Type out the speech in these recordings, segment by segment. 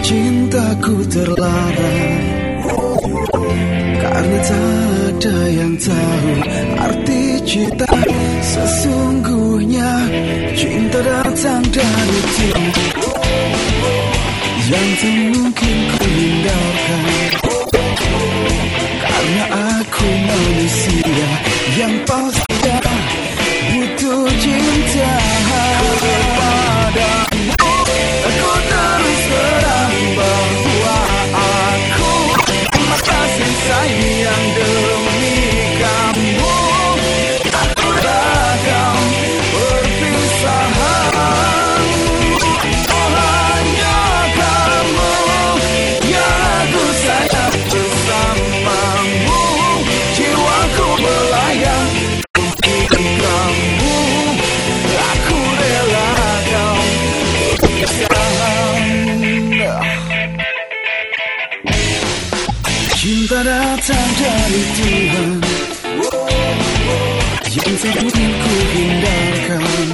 cintaku terlarang. Karena tak ada yang tahu arti cinta Sesungguhnya. Cinta datang dari cinta Yang tak mungkin datang dari Tuhan ya, Yang sebelum ku hindarkan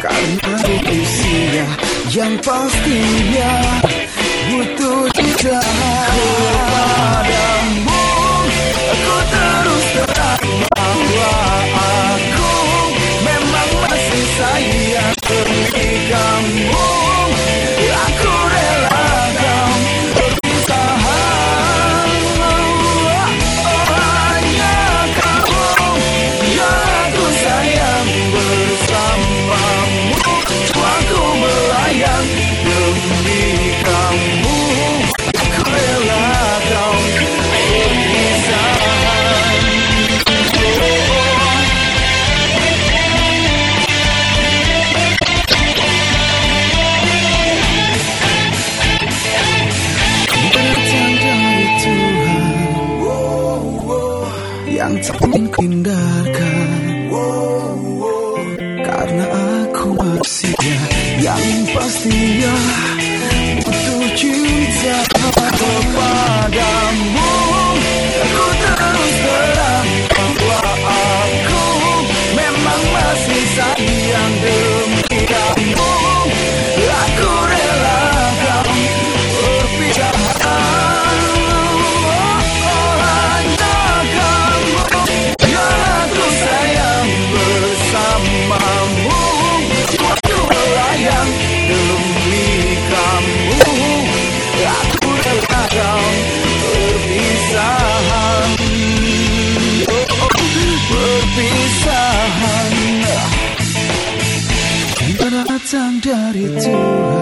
Karena aku usia yang pastinya Dios. Sang dari Tuhan.